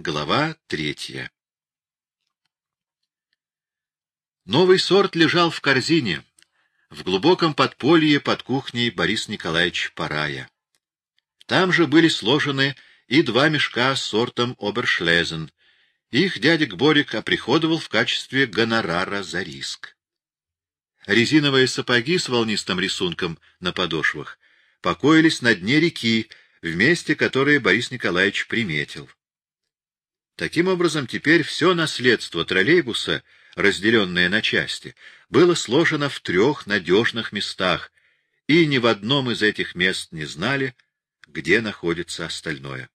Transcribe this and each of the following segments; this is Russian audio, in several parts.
Глава третья Новый сорт лежал в корзине, в глубоком подполье под кухней Борис Николаевич Парая. Там же были сложены и два мешка с сортом Обершлезен. Их дядик Борик оприходовал в качестве гонорара за риск. Резиновые сапоги с волнистым рисунком на подошвах покоились на дне реки, в месте, которое Борис Николаевич приметил. Таким образом, теперь все наследство троллейбуса, разделенное на части, было сложено в трех надежных местах, и ни в одном из этих мест не знали, где находится остальное.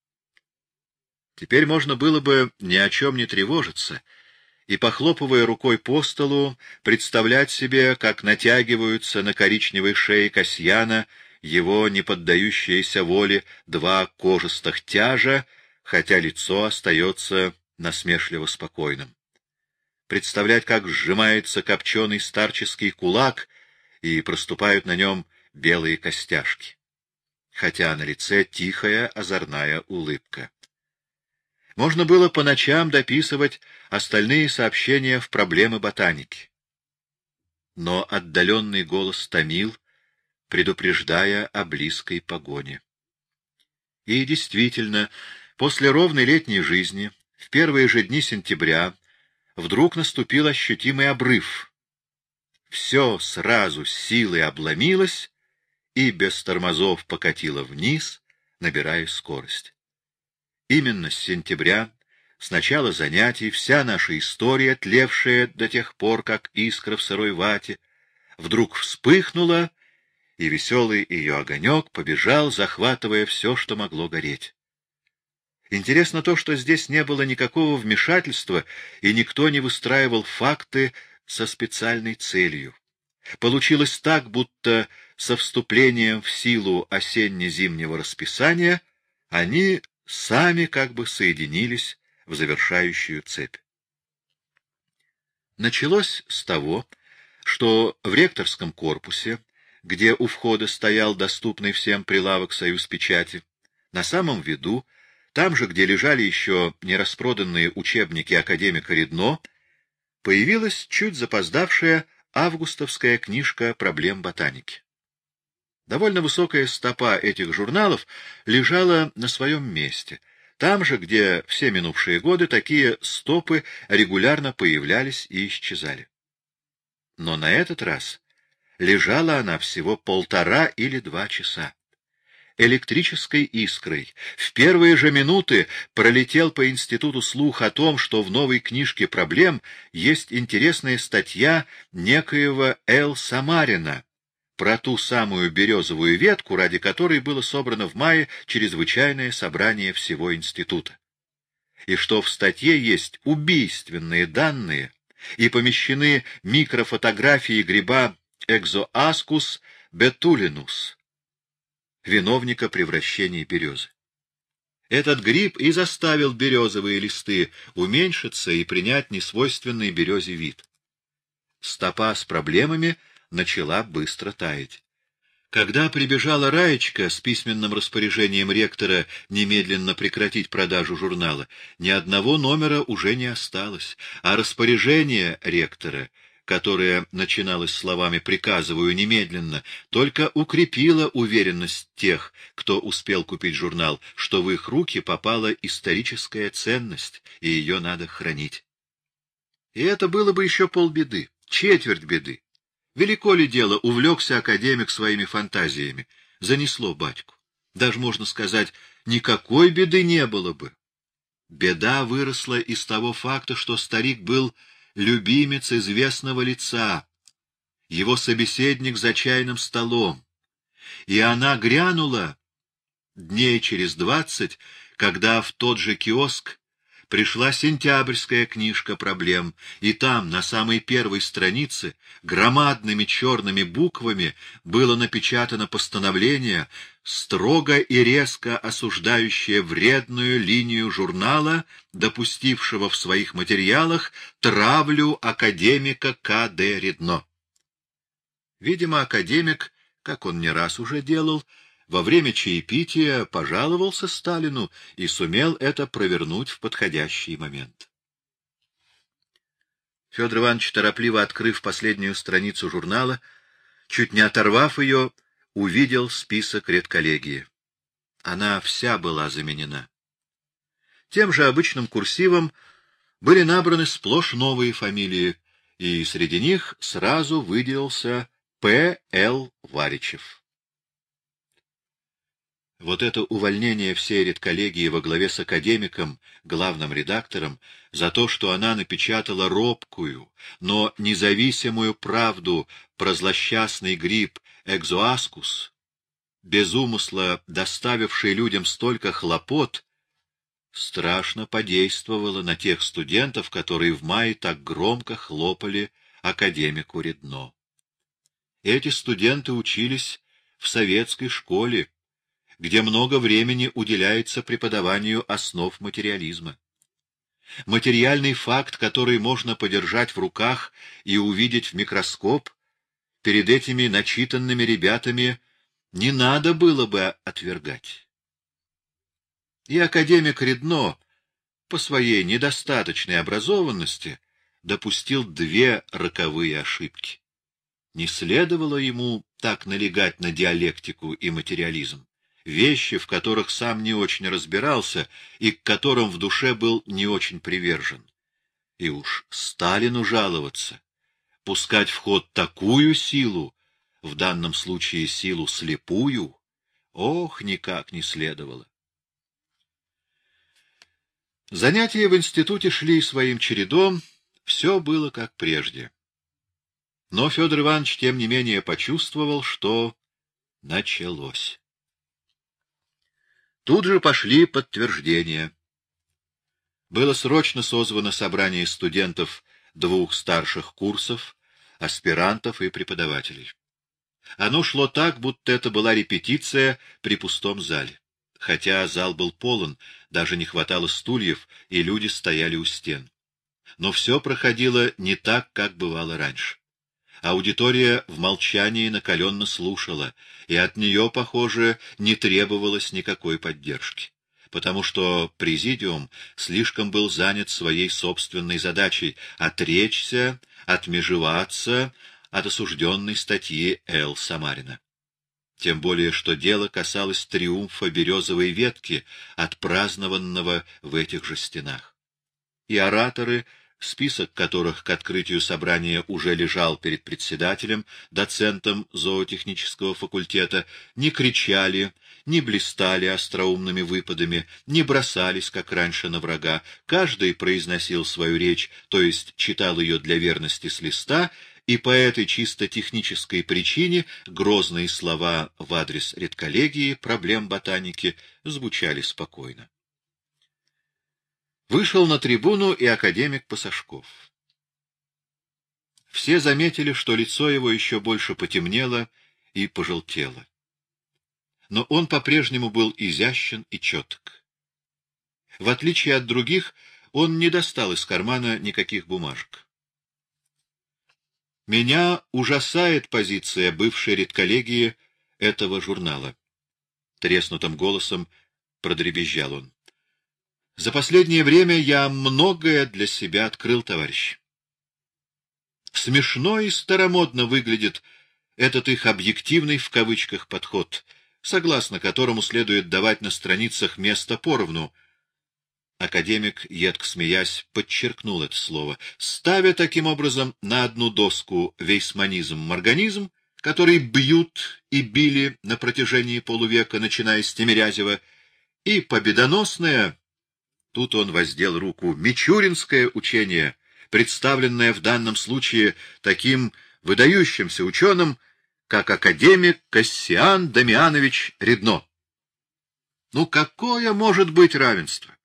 Теперь можно было бы ни о чем не тревожиться и, похлопывая рукой по столу, представлять себе, как натягиваются на коричневой шее Касьяна его неподдающиеся воле два кожистых тяжа, хотя лицо остается насмешливо спокойным. Представлять, как сжимается копченый старческий кулак, и проступают на нем белые костяшки, хотя на лице тихая озорная улыбка. Можно было по ночам дописывать остальные сообщения в проблемы ботаники. Но отдаленный голос томил, предупреждая о близкой погоне. И действительно, после ровной летней жизни, в первые же дни сентября, вдруг наступил ощутимый обрыв. Все сразу силой обломилось и без тормозов покатило вниз, набирая скорость. Именно с сентября, с начала занятий, вся наша история, тлевшая до тех пор, как искра в сырой вате, вдруг вспыхнула и веселый ее огонек побежал, захватывая все, что могло гореть. Интересно то, что здесь не было никакого вмешательства, и никто не выстраивал факты со специальной целью. Получилось так, будто со вступлением в силу осенне-зимнего расписания они сами как бы соединились в завершающую цепь. Началось с того, что в ректорском корпусе где у входа стоял доступный всем прилавок «Союз печати», на самом виду, там же, где лежали еще нераспроданные учебники академика Редно, появилась чуть запоздавшая августовская книжка проблем ботаники. Довольно высокая стопа этих журналов лежала на своем месте, там же, где все минувшие годы такие стопы регулярно появлялись и исчезали. Но на этот раз Лежала она всего полтора или два часа. Электрической искрой в первые же минуты пролетел по институту слух о том, что в новой книжке проблем есть интересная статья некоего Эл Самарина про ту самую березовую ветку, ради которой было собрано в мае чрезвычайное собрание всего института. И что в статье есть убийственные данные и помещены микрофотографии гриба Экзоаскус бетулинус, виновника превращения березы. Этот гриб и заставил березовые листы уменьшиться и принять несвойственный березе вид. Стопа с проблемами начала быстро таять. Когда прибежала Раечка с письменным распоряжением ректора немедленно прекратить продажу журнала, ни одного номера уже не осталось, а распоряжение ректора которая начиналась словами «приказываю немедленно», только укрепила уверенность тех, кто успел купить журнал, что в их руки попала историческая ценность, и ее надо хранить. И это было бы еще полбеды, четверть беды. Велико ли дело увлекся академик своими фантазиями, занесло батьку. Даже, можно сказать, никакой беды не было бы. Беда выросла из того факта, что старик был любимец известного лица, его собеседник за чайным столом. И она грянула дней через двадцать, когда в тот же киоск пришла сентябрьская книжка проблем, и там, на самой первой странице, громадными черными буквами было напечатано постановление, строго и резко осуждающее вредную линию журнала, допустившего в своих материалах травлю академика К.Д. Редно. Видимо, академик, как он не раз уже делал, во время чаепития пожаловался Сталину и сумел это провернуть в подходящий момент. Федор Иванович, торопливо открыв последнюю страницу журнала, чуть не оторвав ее, увидел список редколлегии. Она вся была заменена. Тем же обычным курсивом были набраны сплошь новые фамилии, и среди них сразу выделился П. Л. Варичев. Вот это увольнение всей редколлегии во главе с академиком, главным редактором, за то, что она напечатала робкую, но независимую правду про злосчастный гриб экзоаскус, без умысла доставивший людям столько хлопот, страшно подействовало на тех студентов, которые в мае так громко хлопали академику Редно. Эти студенты учились в советской школе, где много времени уделяется преподаванию основ материализма. Материальный факт, который можно подержать в руках и увидеть в микроскоп, перед этими начитанными ребятами не надо было бы отвергать. И академик Редно, по своей недостаточной образованности, допустил две роковые ошибки. Не следовало ему так налегать на диалектику и материализм вещи, в которых сам не очень разбирался и к которым в душе был не очень привержен. И уж Сталину жаловаться, пускать в ход такую силу, в данном случае силу слепую, ох, никак не следовало. Занятия в институте шли своим чередом, все было как прежде. Но Федор Иванович, тем не менее, почувствовал, что началось. Тут же пошли подтверждения. Было срочно созвано собрание студентов двух старших курсов, аспирантов и преподавателей. Оно шло так, будто это была репетиция при пустом зале. Хотя зал был полон, даже не хватало стульев, и люди стояли у стен. Но все проходило не так, как бывало раньше. Аудитория в молчании накаленно слушала, и от нее, похоже, не требовалось никакой поддержки, потому что президиум слишком был занят своей собственной задачей — отречься, отмежеваться от осужденной статьи Л. Самарина. Тем более, что дело касалось триумфа березовой ветки, отпразднованного в этих же стенах. И ораторы — список которых к открытию собрания уже лежал перед председателем, доцентом зоотехнического факультета, не кричали, не блистали остроумными выпадами, не бросались, как раньше, на врага. Каждый произносил свою речь, то есть читал ее для верности с листа, и по этой чисто технической причине грозные слова в адрес редколлегии проблем ботаники звучали спокойно. Вышел на трибуну и академик Пасашков. Все заметили, что лицо его еще больше потемнело и пожелтело. Но он по-прежнему был изящен и четк. В отличие от других, он не достал из кармана никаких бумажек. Меня ужасает позиция бывшей редколлегии этого журнала. Треснутым голосом продребезжал он. За последнее время я многое для себя открыл, товарищ. Смешно и старомодно выглядит этот их объективный в кавычках подход, согласно которому следует давать на страницах место поровну. Академик, едко смеясь, подчеркнул это слово, ставя таким образом на одну доску вейсманизм-морганизм, который бьют и били на протяжении полувека, начиная с Тимирязева, и победоносное Тут он воздел руку. Мичуринское учение, представленное в данном случае таким выдающимся ученым, как академик Кассиан Дамианович Редно. Ну какое может быть равенство?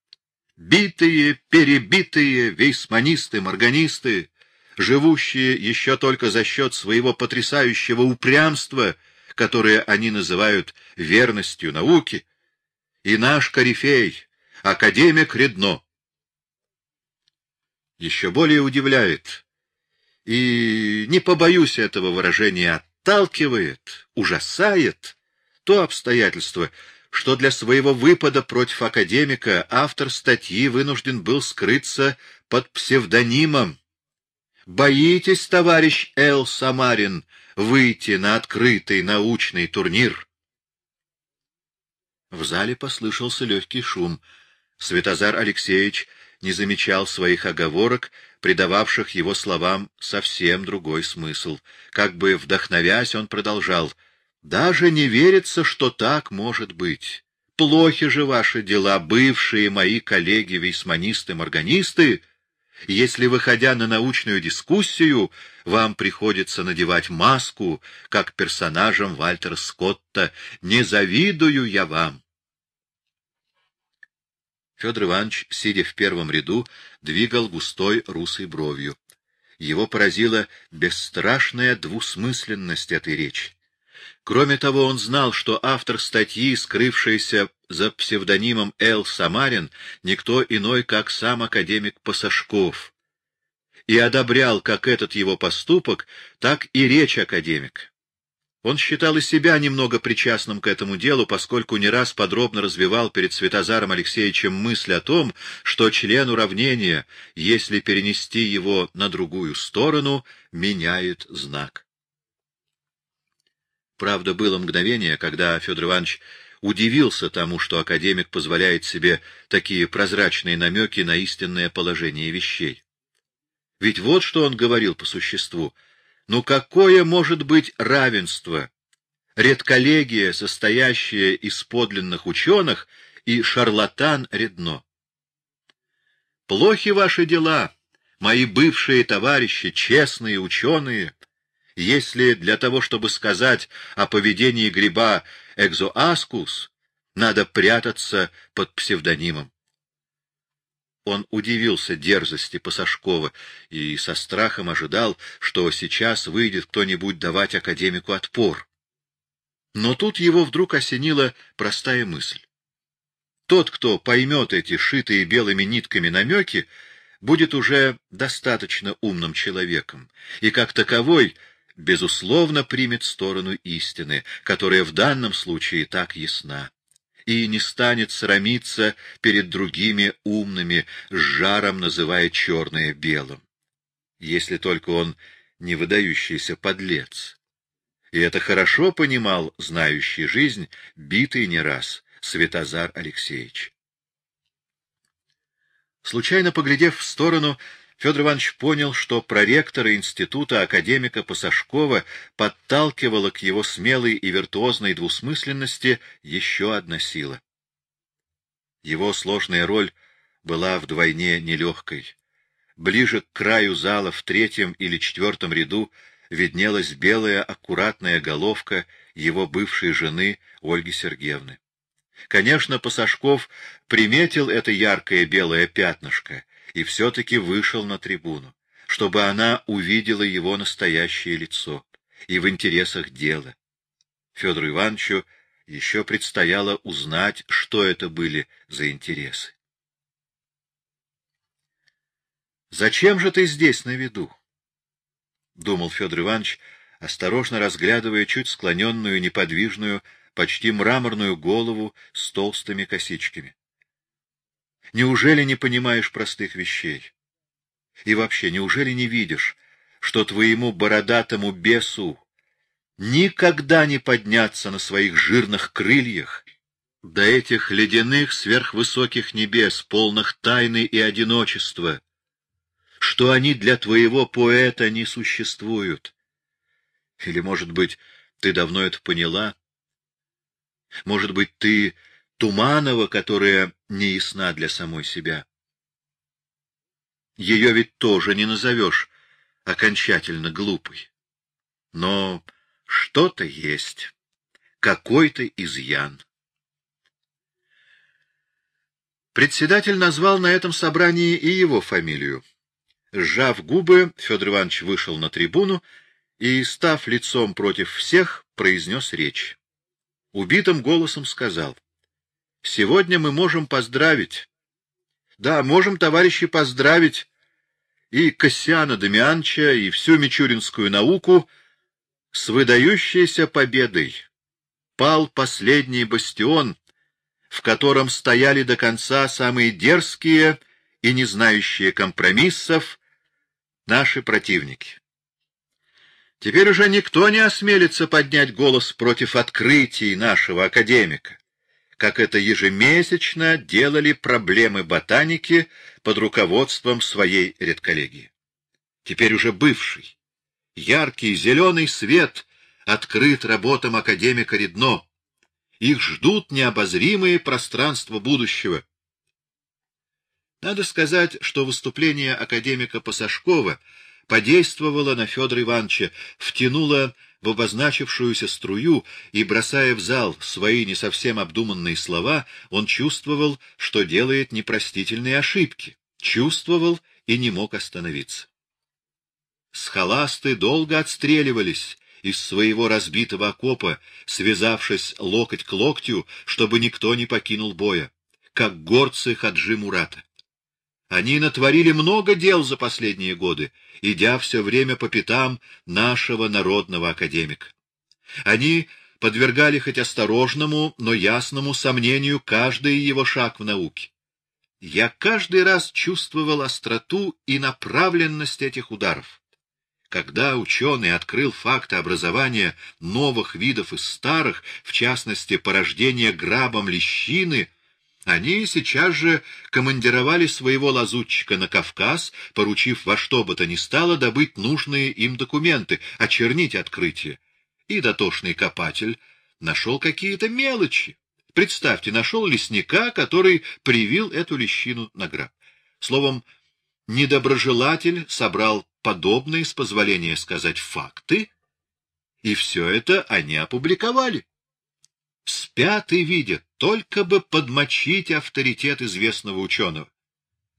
Битые, перебитые вейсманисты, морганисты, живущие еще только за счет своего потрясающего упрямства, которое они называют верностью науки, и наш корифей, академик Редно. Еще более удивляет, и не побоюсь этого выражения, отталкивает, ужасает то обстоятельство, что для своего выпада против академика автор статьи вынужден был скрыться под псевдонимом. Боитесь, товарищ Эл Самарин, выйти на открытый научный турнир? В зале послышался легкий шум. Светозар Алексеевич не замечал своих оговорок, придававших его словам совсем другой смысл. Как бы вдохновясь, он продолжал. «Даже не верится, что так может быть. Плохи же ваши дела, бывшие мои коллеги-вейсманисты-морганисты, если, выходя на научную дискуссию, вам приходится надевать маску, как персонажам Вальтера Скотта. Не завидую я вам. Федор Иванович, сидя в первом ряду, двигал густой русой бровью. Его поразила бесстрашная двусмысленность этой речи. Кроме того, он знал, что автор статьи, скрывшийся за псевдонимом Л. Самарин, никто иной, как сам академик Пасашков, и одобрял как этот его поступок, так и речь академика. Он считал и себя немного причастным к этому делу, поскольку не раз подробно развивал перед Святозаром Алексеевичем мысль о том, что член уравнения, если перенести его на другую сторону, меняет знак. Правда, было мгновение, когда Федор Иванович удивился тому, что академик позволяет себе такие прозрачные намеки на истинное положение вещей. Ведь вот что он говорил по существу — ну какое может быть равенство? Редколлегия, состоящая из подлинных ученых, и шарлатан Редно. Плохи ваши дела, мои бывшие товарищи, честные ученые, если для того, чтобы сказать о поведении гриба экзоаскус, надо прятаться под псевдонимом. Он удивился дерзости Пасашкова и со страхом ожидал, что сейчас выйдет кто-нибудь давать академику отпор. Но тут его вдруг осенила простая мысль. Тот, кто поймет эти шитые белыми нитками намеки, будет уже достаточно умным человеком, и как таковой, безусловно, примет сторону истины, которая в данном случае так ясна и не станет срамиться перед другими умными, с жаром называя черное белым. Если только он не выдающийся подлец. И это хорошо понимал знающий жизнь, битый не раз, Светозар Алексеевич. Случайно поглядев в сторону, Федор Иванович понял, что проректора института академика Пасашкова подталкивала к его смелой и виртуозной двусмысленности еще одна сила. Его сложная роль была вдвойне нелегкой. Ближе к краю зала, в третьем или четвертом ряду, виднелась белая аккуратная головка его бывшей жены Ольги Сергеевны. Конечно, Пасашков приметил это яркое белое пятнышко и все-таки вышел на трибуну, чтобы она увидела его настоящее лицо и в интересах дела. Федору Ивановичу еще предстояло узнать, что это были за интересы. «Зачем же ты здесь на виду?» — думал Федор Иванович, осторожно разглядывая чуть склоненную, неподвижную, почти мраморную голову с толстыми косичками. Неужели не понимаешь простых вещей? И вообще, неужели не видишь, что твоему бородатому бесу никогда не подняться на своих жирных крыльях до этих ледяных сверхвысоких небес, полных тайны и одиночества, что они для твоего поэта не существуют? Или, может быть, ты давно это поняла? Может быть, ты Туманова, которая не ясна для самой себя. Ее ведь тоже не назовешь окончательно глупой. Но что-то есть, какой-то изъян. Председатель назвал на этом собрании и его фамилию. Сжав губы, Федор Иванович вышел на трибуну и, став лицом против всех, произнес речь. Убитым голосом сказал — Сегодня мы можем поздравить. Да, можем, товарищи, поздравить и Кассиана Дамианча, и всю мичуринскую науку с выдающейся победой. пал последний бастион, в котором стояли до конца самые дерзкие и не знающие компромиссов наши противники. Теперь уже никто не осмелится поднять голос против открытий нашего академика, как это ежемесячно делали проблемы ботаники под руководством своей редколлегии. Теперь уже бывший, яркий зеленый свет открыт работам академика Редно. Их ждут необозримые пространства будущего. Надо сказать, что выступление академика Пасашкова подействовало на Федора Ивановича, втянуло в обозначившуюся струю и, бросая в зал свои не совсем обдуманные слова, он чувствовал, что делает непростительные ошибки, чувствовал и не мог остановиться. Схоласты долго отстреливались из своего разбитого окопа, связавшись локоть к локтю, чтобы никто не покинул боя, как горцы Хаджи Мурата. Они натворили много дел за последние годы, идя все время по пятам нашего народного академика. Они подвергали хоть осторожному, но ясному сомнению каждый его шаг в науке. Я каждый раз чувствовал остроту и направленность этих ударов. Когда ученый открыл факты образования новых видов из старых, в частности, порождения грабом лещины, они сейчас же командировали своего лазутчика на Кавказ, поручив во что бы то ни стало добыть нужные им документы, очернить открытие. И дотошный копатель нашел какие-то мелочи. Представьте, нашел лесника, который привил эту лещину на граб. Словом, недоброжелатель собрал подобные, с позволения сказать, факты, и все это они опубликовали спят и видят, только бы подмочить авторитет известного ученого.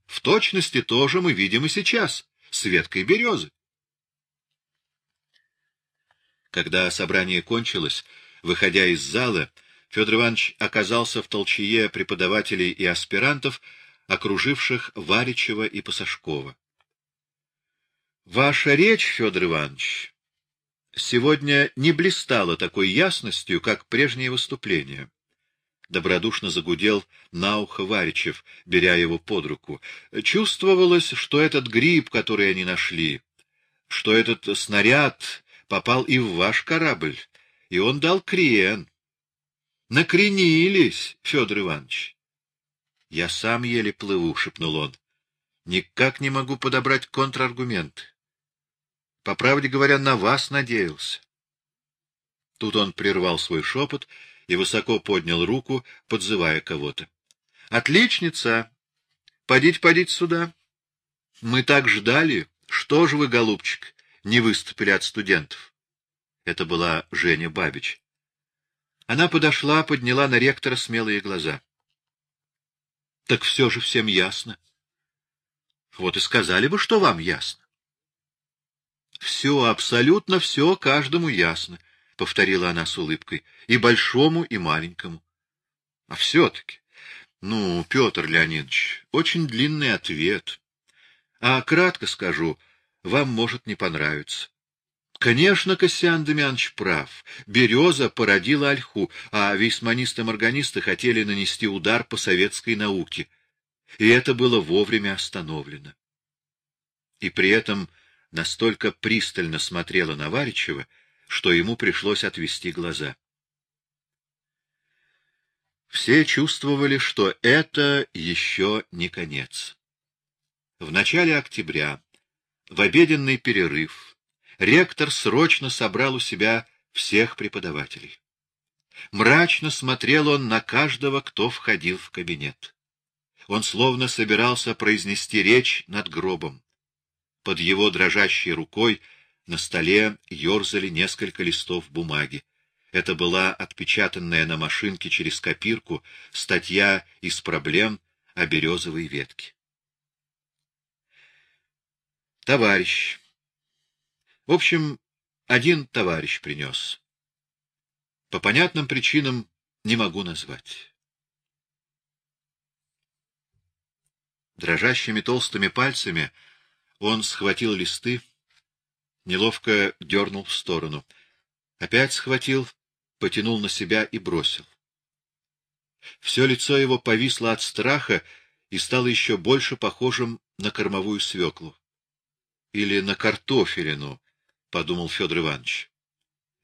В точности тоже мы видим и сейчас, с веткой березы. Когда собрание кончилось, выходя из зала, Федор Иванович оказался в толчее преподавателей и аспирантов, окруживших Варичева и Пасашкова. — Ваша речь, Федор Иванович, сегодня не блистало такой ясностью, как прежние выступления. Добродушно загудел на ухо Варичев, беря его под руку. Чувствовалось, что этот гриб, который они нашли, что этот снаряд попал и в ваш корабль, и он дал крен. Накренились, Федор Иванович. Я сам еле плыву, — шепнул он. Никак не могу подобрать контраргументы. По правде говоря, на вас надеялся. Тут он прервал свой шепот и высоко поднял руку, подзывая кого-то. — Отличница! Подите, подите сюда. Мы так ждали. Что же вы, голубчик, не выступили от студентов? Это была Женя Бабич. Она подошла, подняла на ректора смелые глаза. — Так все же всем ясно. Вот и сказали бы, что вам ясно. Все, абсолютно все каждому ясно, — повторила она с улыбкой, — и большому, и маленькому. А все-таки, ну, Петр Леонидович, очень длинный ответ. А кратко скажу, вам может не понравиться. Конечно, Кассиан Демьянович прав. Береза породила ольху, а вейсманисты-морганисты хотели нанести удар по советской науке. И это было вовремя остановлено. И при этом настолько пристально смотрела на Варичева, что ему пришлось отвести глаза. Все чувствовали, что это еще не конец. В начале октября, в обеденный перерыв, ректор срочно собрал у себя всех преподавателей. Мрачно смотрел он на каждого, кто входил в кабинет. Он словно собирался произнести речь над гробом. Под его дрожащей рукой на столе ерзали несколько листов бумаги. Это была отпечатанная на машинке через копирку статья из проблем о березовой ветке. Товарищ. В общем, один товарищ принес. По понятным причинам не могу назвать. Дрожащими толстыми пальцами он схватил листы, неловко дернул в сторону. Опять схватил, потянул на себя и бросил. Все лицо его повисло от страха и стало еще больше похожим на кормовую свеклу. Или на картофелину, — подумал Федор Иванович.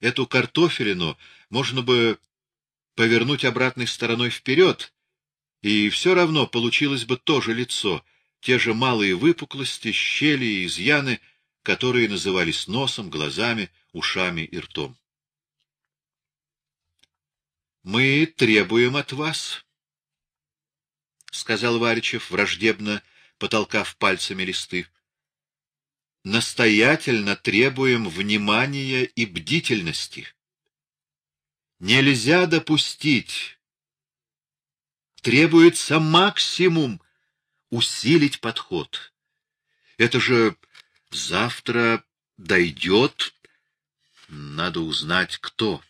Эту картофелину можно бы повернуть обратной стороной вперед, и все равно получилось бы то же лицо, те же малые выпуклости, щели и изъяны, которые назывались носом, глазами, ушами и ртом. Мы требуем от вас, — сказал Варичев, враждебно потолкав пальцами листы, — настоятельно требуем внимания и бдительности. Нельзя допустить. Требуется максимум усилить подход. Это же завтра дойдет. Надо узнать, кто.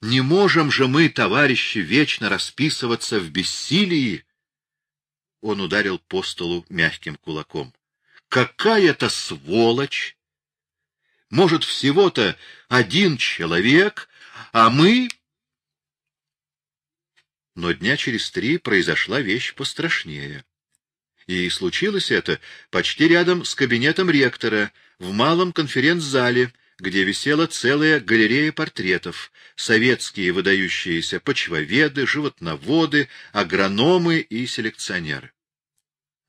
Не можем же мы, товарищи, вечно расписываться в бессилии. Он ударил по столу мягким кулаком. Какая-то сволочь! Может, всего-то один человек, а мы... Но дня через три произошла вещь пострашнее. И случилось это почти рядом с кабинетом ректора, в малом конференц-зале, где висела целая галерея портретов, советские выдающиеся почвоведы, животноводы, агрономы и селекционеры.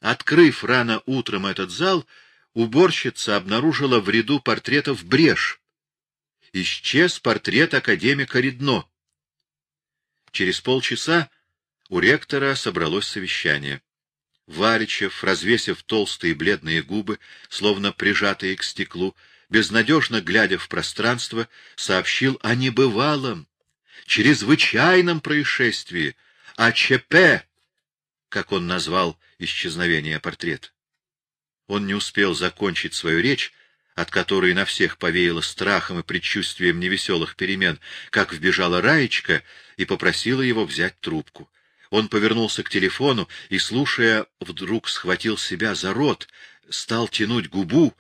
Открыв рано утром этот зал, уборщица обнаружила в ряду портретов брешь. Исчез портрет академика Редно. Через полчаса у ректора собралось совещание. Варичев, развесив толстые бледные губы, словно прижатые к стеклу, безнадежно глядя в пространство, сообщил о небывалом, чрезвычайном происшествии, о ЧП, как он назвал исчезновение портрета. Он не успел закончить свою речь, от которой на всех повеяло страхом и предчувствием невеселых перемен, как вбежала Раечка и попросила его взять трубку. Он повернулся к телефону и, слушая, вдруг схватил себя за рот, стал тянуть губу,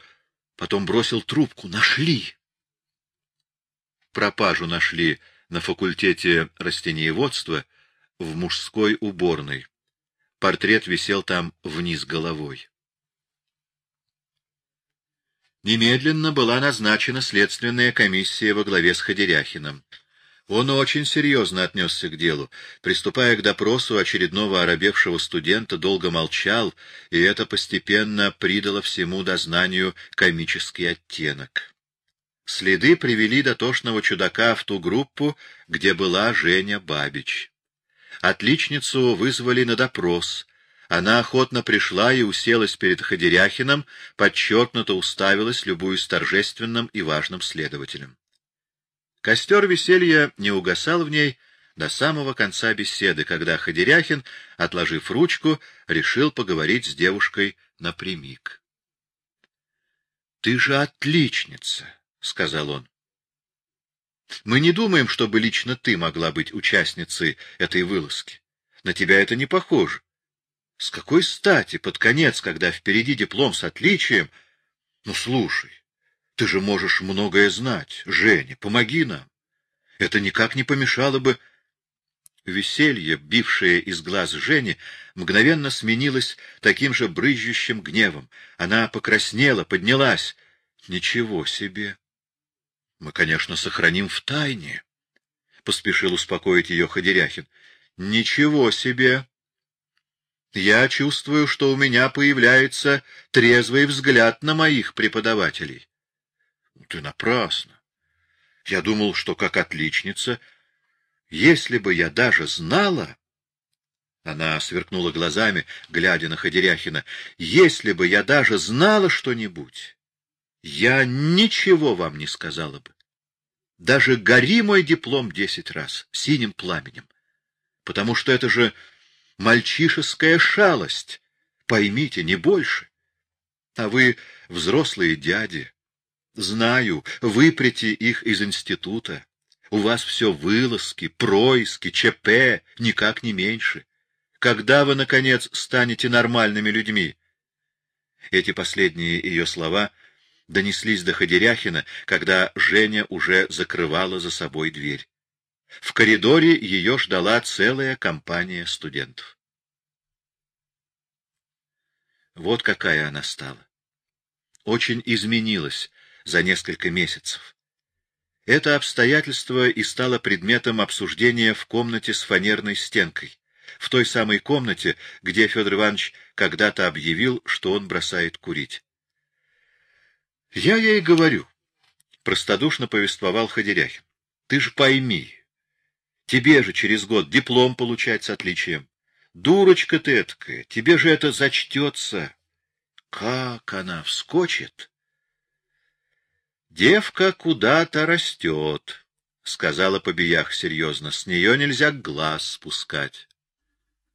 Потом бросил трубку. Нашли! Пропажу нашли на факультете растениеводства в мужской уборной. Портрет висел там вниз головой. Немедленно была назначена следственная комиссия во главе с Ходеряхиным. Он очень серьезно отнесся к делу. Приступая к допросу очередного оробевшего студента, долго молчал, и это постепенно придало всему дознанию комический оттенок. Следы привели дотошного чудака в ту группу, где была Женя Бабич. Отличницу вызвали на допрос. Она охотно пришла и уселась перед Ходеряхиным, подчеркнуто уставилась, любуясь торжественным и важным следователем. Костер веселья не угасал в ней до самого конца беседы, когда Ходеряхин, отложив ручку, решил поговорить с девушкой напрямик. — Ты же отличница, — сказал он. — Мы не думаем, чтобы лично ты могла быть участницей этой вылазки. На тебя это не похоже. С какой стати под конец, когда впереди диплом с отличием... Ну, слушай, ты же можешь многое знать. Женя, помоги нам. Это никак не помешало бы... Веселье, бившее из глаз Жени, мгновенно сменилось таким же брызжущим гневом. Она покраснела, поднялась. Ничего себе! Мы, конечно, сохраним в тайне, — поспешил успокоить ее Ходеряхин. Ничего себе! Я чувствую, что у меня появляется трезвый взгляд на моих преподавателей. Ты напрасно. Я думал, что как отличница, если бы я даже знала... Она сверкнула глазами, глядя на Ходеряхина. «Если бы я даже знала что-нибудь, я ничего вам не сказала бы. Даже гори мой диплом десять раз синим пламенем, потому что это же мальчишеская шалость, поймите, не больше. А вы взрослые дяди, Знаю, выприте их из института. У вас все вылазки, происки, ЧП, никак не меньше. Когда вы, наконец, станете нормальными людьми? Эти последние ее слова донеслись до Ходеряхина, когда Женя уже закрывала за собой дверь. В коридоре ее ждала целая компания студентов. Вот какая она стала. Очень изменилась за несколько месяцев. Это обстоятельство и стало предметом обсуждения в комнате с фанерной стенкой, в той самой комнате, где Федор Иванович когда-то объявил, что он бросает курить. — Я ей говорю, — простодушно повествовал Ходеряхин, — ты же пойми, тебе же через год диплом получать с отличием. Дурочка ты эткая, тебе же это зачтется. Как она вскочит! Девка куда-то растет, — сказала Побиях серьезно, — с нее нельзя глаз спускать.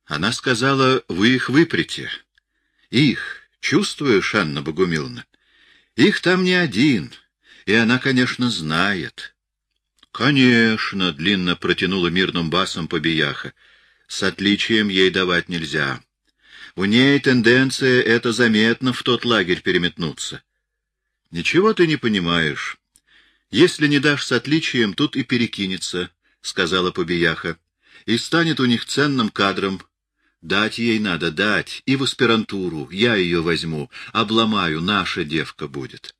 Она сказала, вы их выпрете. Их, чувствуешь, Анна Богумиловна? Их там не один, и она, конечно, знает. Конечно, длинно протянула мирным басом Побияха. С отличием ей давать нельзя. У ней тенденция это заметно в тот лагерь переметнуться. — Ничего ты не понимаешь. Если не дашь с отличием, тут и перекинется, — сказала Побияха, — и станет у них ценным кадром. Дать ей надо, дать, и в аспирантуру. Я ее возьму, обломаю, наша девка будет.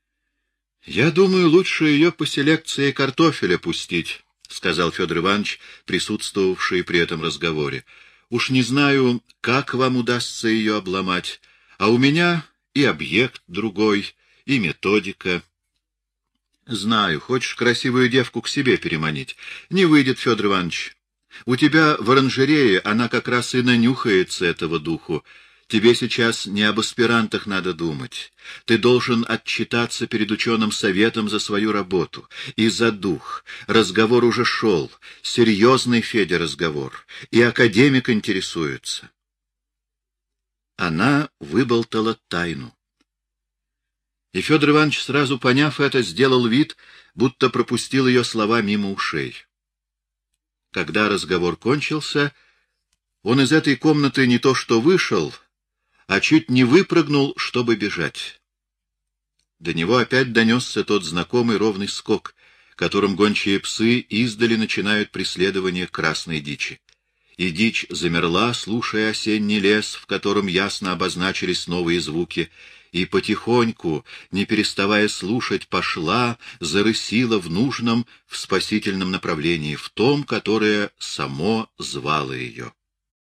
— Я думаю, лучше ее по селекции картофеля пустить, — сказал Федор Иванович, присутствовавший при этом разговоре. — Уж не знаю, как вам удастся ее обломать, а у меня и объект другой, и методика. Знаю, хочешь красивую девку к себе переманить. Не выйдет, Федор Иванович. У тебя в оранжерее она как раз и нанюхается этого духу. Тебе сейчас не об аспирантах надо думать. Ты должен отчитаться перед ученым советом за свою работу. И за дух. Разговор уже шел. Серьезный, Федя, разговор. И академик интересуется. Она выболтала тайну. И Федор Иванович, сразу поняв это, сделал вид, будто пропустил ее слова мимо ушей. Когда разговор кончился, он из этой комнаты не то что вышел, а чуть не выпрыгнул, чтобы бежать. До него опять донесся тот знакомый ровный скок, которым гончие псы издали начинают преследование красной дичи. И дичь замерла, слушая осенний лес, в котором ясно обозначились новые звуки, и потихоньку, не переставая слушать, пошла, зарысила в нужном, в спасительном направлении, в том, которое само звало ее.